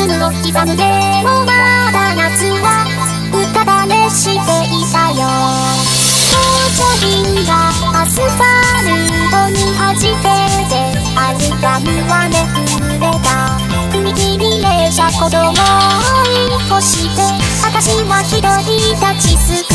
刻むでもまだ夏は歌だねしていたよ。紅茶瓶がアスファルトに弾けてアルバムはめくれた。踏切列車子供を追い越して私は一人立ちす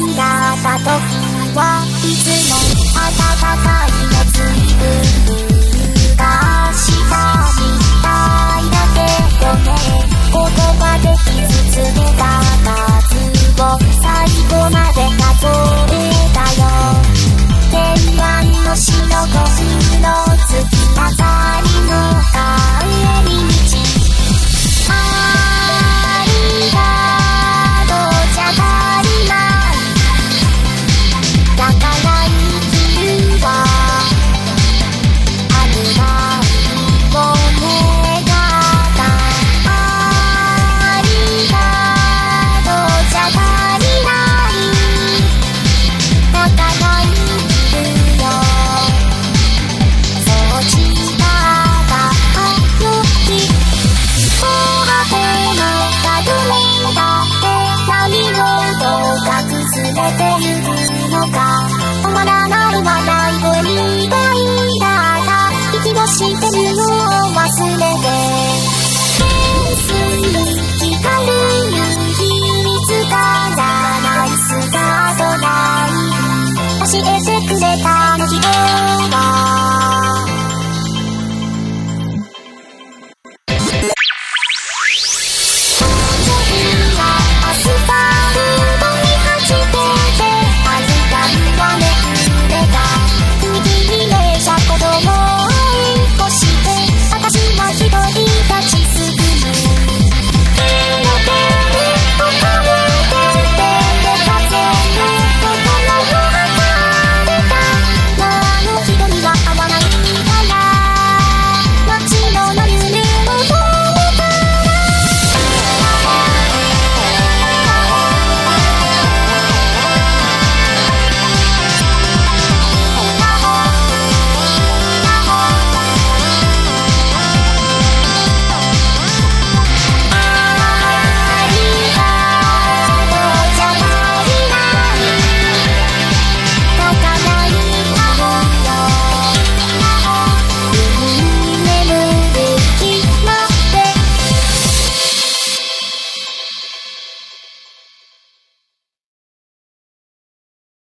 くむはいつ